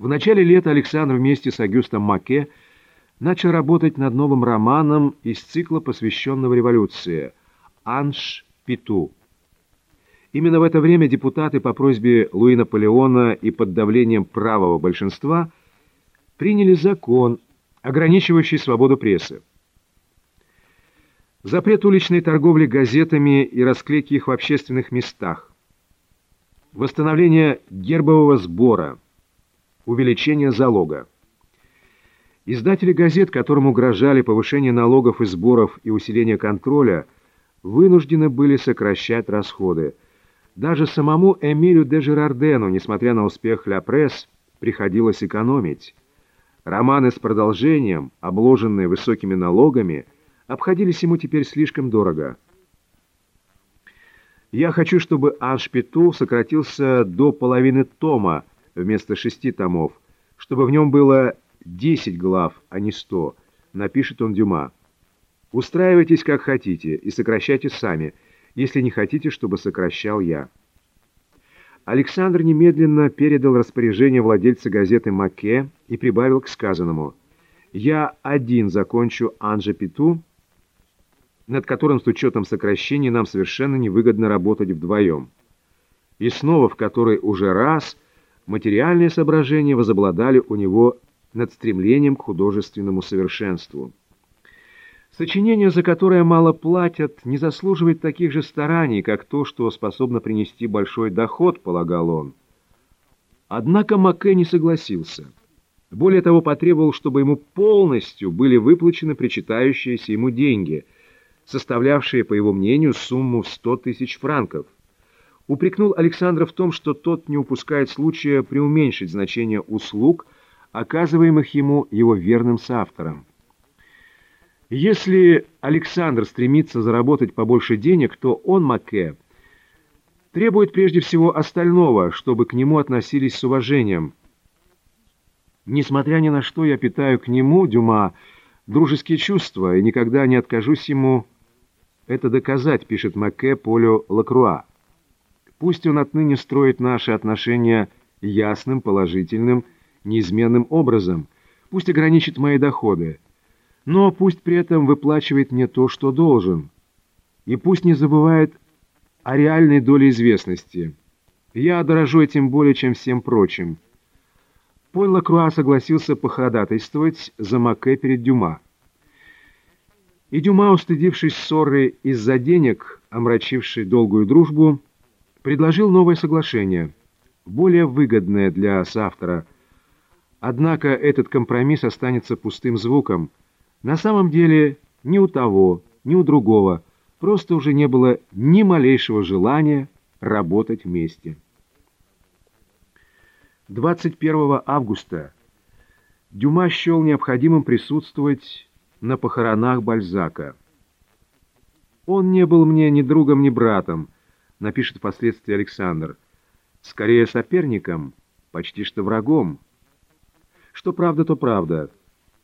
В начале лета Александр вместе с Агюстом Маке начал работать над новым романом из цикла, посвященного революции «Анж Питу». Именно в это время депутаты по просьбе Луи Наполеона и под давлением правого большинства приняли закон, ограничивающий свободу прессы. Запрет уличной торговли газетами и расклейки их в общественных местах. Восстановление гербового сбора – увеличение залога. Издатели газет, которым угрожали повышение налогов и сборов и усиление контроля, вынуждены были сокращать расходы. Даже самому Эмилю де Жерардену, несмотря на успех «Ля Пресс», приходилось экономить. Романы с продолжением, обложенные высокими налогами, обходились ему теперь слишком дорого. Я хочу, чтобы Аншпиту сократился до половины тома, вместо шести томов, чтобы в нем было десять глав, а не сто, напишет он Дюма. Устраивайтесь как хотите и сокращайте сами, если не хотите, чтобы сокращал я. Александр немедленно передал распоряжение владельца газеты «Маке» и прибавил к сказанному. «Я один закончу Анжа Пету, над которым с учетом сокращений нам совершенно невыгодно работать вдвоем. И снова в который уже раз – материальные соображения возобладали у него над стремлением к художественному совершенству. Сочинение, за которое мало платят, не заслуживает таких же стараний, как то, что способно принести большой доход, полагал он. Однако Маке не согласился. Более того, потребовал, чтобы ему полностью были выплачены причитающиеся ему деньги, составлявшие, по его мнению, сумму в 100 тысяч франков – упрекнул Александра в том, что тот не упускает случая преуменьшить значение услуг, оказываемых ему его верным соавтором. Если Александр стремится заработать побольше денег, то он, Маке, требует прежде всего остального, чтобы к нему относились с уважением. Несмотря ни на что, я питаю к нему, Дюма, дружеские чувства и никогда не откажусь ему это доказать, пишет Маке Полю Лакруа. Пусть он отныне строит наши отношения ясным, положительным, неизменным образом. Пусть ограничит мои доходы. Но пусть при этом выплачивает мне то, что должен. И пусть не забывает о реальной доле известности. Я дорожу этим более, чем всем прочим. Поль Лакруа согласился походатайствовать за Маке перед Дюма. И Дюма, устыдившись ссоры из-за денег, омрачившей долгую дружбу, предложил новое соглашение, более выгодное для соавтора. Однако этот компромисс останется пустым звуком. На самом деле ни у того, ни у другого просто уже не было ни малейшего желания работать вместе. 21 августа Дюма счел необходимым присутствовать на похоронах Бальзака. Он не был мне ни другом, ни братом, напишет впоследствии Александр, скорее соперником, почти что врагом. Что правда, то правда.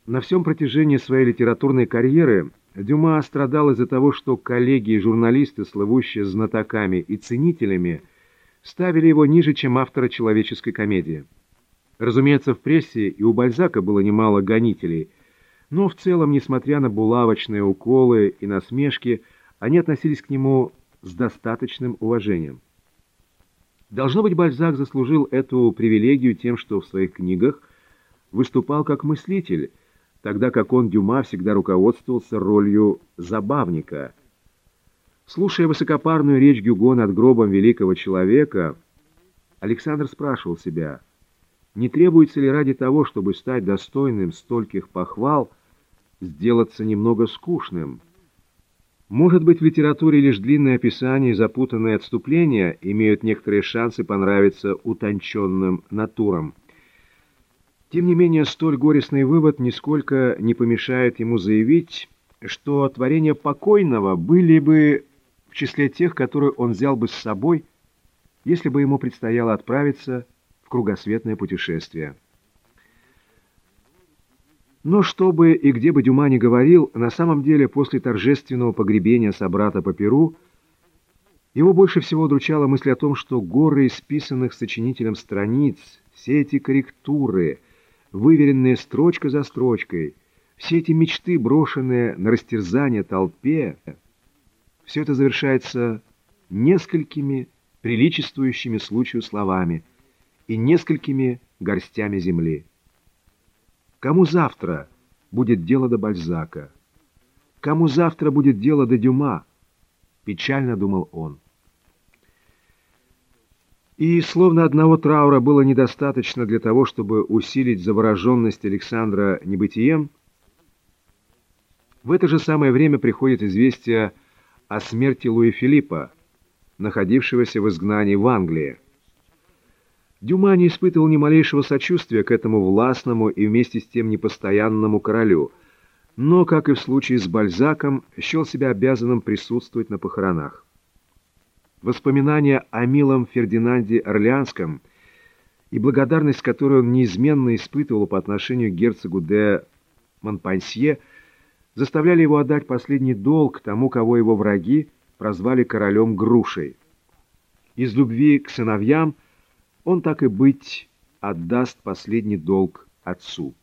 На всем протяжении своей литературной карьеры Дюма страдал из-за того, что коллеги и журналисты, слывущие знатоками и ценителями, ставили его ниже, чем автора человеческой комедии. Разумеется, в прессе и у Бальзака было немало гонителей, но в целом, несмотря на булавочные уколы и насмешки, они относились к нему с достаточным уважением. Должно быть, Бальзак заслужил эту привилегию тем, что в своих книгах выступал как мыслитель, тогда как он, Дюма, всегда руководствовался ролью забавника. Слушая высокопарную речь Гюго над гробом великого человека, Александр спрашивал себя, не требуется ли ради того, чтобы стать достойным стольких похвал, сделаться немного скучным – может быть, в литературе лишь длинное описание и запутанные отступления имеют некоторые шансы понравиться утонченным натурам. Тем не менее, столь горестный вывод нисколько не помешает ему заявить, что творения покойного были бы в числе тех, которые он взял бы с собой, если бы ему предстояло отправиться в кругосветное путешествие. Но что бы и где бы Дюма ни говорил, на самом деле после торжественного погребения собрата по Перу Его больше всего удручала мысль о том, что горы исписанных сочинителем страниц, все эти корректуры, выверенные строчка за строчкой, все эти мечты, брошенные на растерзание толпе, все это завершается несколькими приличествующими случаю словами и несколькими горстями земли. Кому завтра будет дело до Бальзака? Кому завтра будет дело до Дюма? Печально думал он. И словно одного траура было недостаточно для того, чтобы усилить завороженность Александра небытием, в это же самое время приходит известие о смерти Луи Филиппа, находившегося в изгнании в Англии. Дюма не испытывал ни малейшего сочувствия к этому властному и вместе с тем непостоянному королю, но, как и в случае с Бальзаком, счел себя обязанным присутствовать на похоронах. Воспоминания о милом Фердинанде Орлеанском и благодарность, которую он неизменно испытывал по отношению к герцогу де Монпансье, заставляли его отдать последний долг тому, кого его враги прозвали королем Грушей. Из любви к сыновьям он так и быть отдаст последний долг отцу.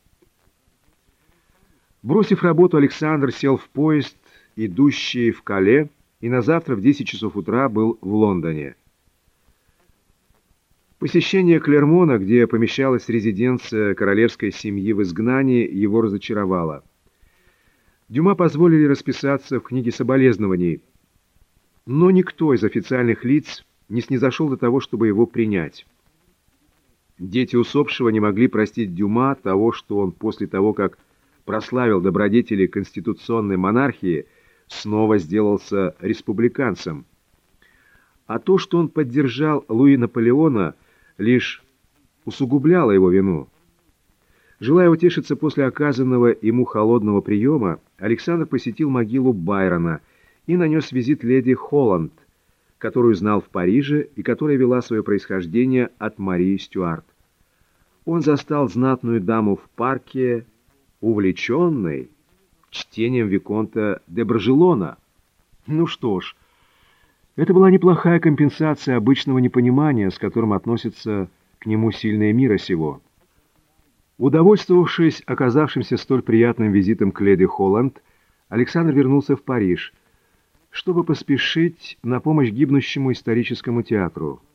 Бросив работу, Александр сел в поезд, идущий в Кале, и на завтра в 10 часов утра был в Лондоне. Посещение Клермона, где помещалась резиденция королевской семьи в изгнании, его разочаровало. Дюма позволили расписаться в книге соболезнований, но никто из официальных лиц не снизошел до того, чтобы его принять. Дети усопшего не могли простить Дюма того, что он после того, как прославил добродетели конституционной монархии, снова сделался республиканцем. А то, что он поддержал Луи Наполеона, лишь усугубляло его вину. Желая утешиться после оказанного ему холодного приема, Александр посетил могилу Байрона и нанес визит леди Холланд, которую знал в Париже и которая вела свое происхождение от Марии Стюарт. Он застал знатную даму в парке, увлеченной чтением Виконта де Брожелона. Ну что ж, это была неплохая компенсация обычного непонимания, с которым относятся к нему сильные мира сего. Удовольствовавшись оказавшимся столь приятным визитом к леди Холланд, Александр вернулся в Париж, чтобы поспешить на помощь гибнущему историческому театру –